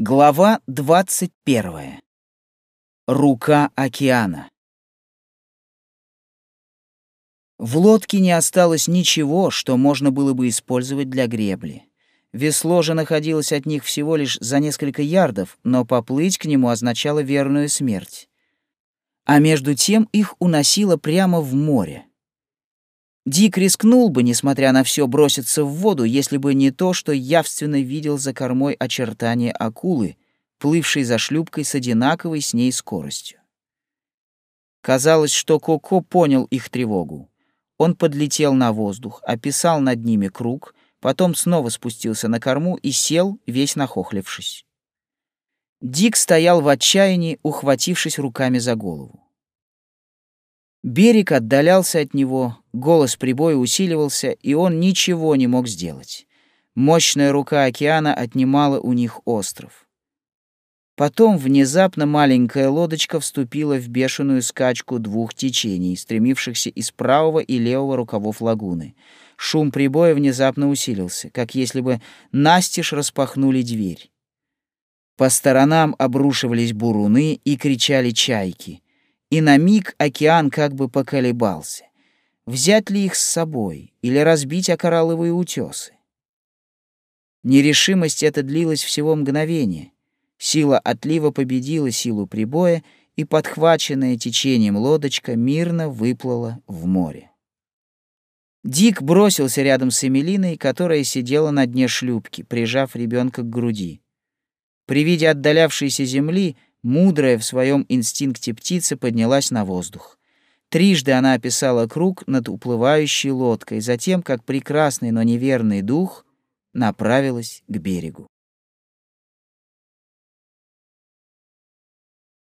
Глава 21. Рука океана. В лодке не осталось ничего, что можно было бы использовать для гребли. Весло же находилось от них всего лишь за несколько ярдов, но поплыть к нему означало верную смерть. А между тем их уносило прямо в море. Дик рискнул бы, несмотря на все, броситься в воду, если бы не то, что явственно видел за кормой очертания акулы, плывшей за шлюпкой с одинаковой с ней скоростью. Казалось, что Коко понял их тревогу. Он подлетел на воздух, описал над ними круг, потом снова спустился на корму и сел, весь нахохлившись. Дик стоял в отчаянии, ухватившись руками за голову. Берег отдалялся от него, голос прибоя усиливался, и он ничего не мог сделать. Мощная рука океана отнимала у них остров. Потом внезапно маленькая лодочка вступила в бешеную скачку двух течений, стремившихся из правого и левого рукавов лагуны. Шум прибоя внезапно усилился, как если бы настежь распахнули дверь. По сторонам обрушивались буруны и кричали чайки — и на миг океан как бы поколебался. Взять ли их с собой или разбить о коралловые утесы? Нерешимость эта длилась всего мгновение. Сила отлива победила силу прибоя, и подхваченная течением лодочка мирно выплыла в море. Дик бросился рядом с Эмилиной, которая сидела на дне шлюпки, прижав ребенка к груди. При виде отдалявшейся земли — Мудрая в своем инстинкте птица поднялась на воздух. Трижды она описала круг над уплывающей лодкой, затем, как прекрасный, но неверный дух, направилась к берегу.